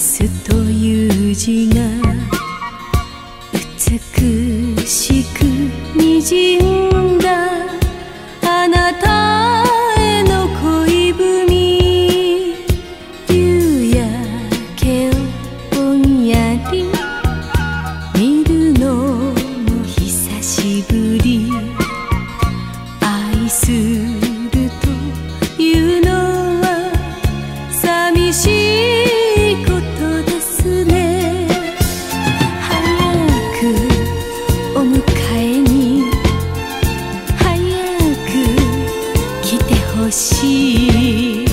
という字が美しく滲んだあなたへの恋文夕焼けをぼんやり見るのも久しぶり。愛する see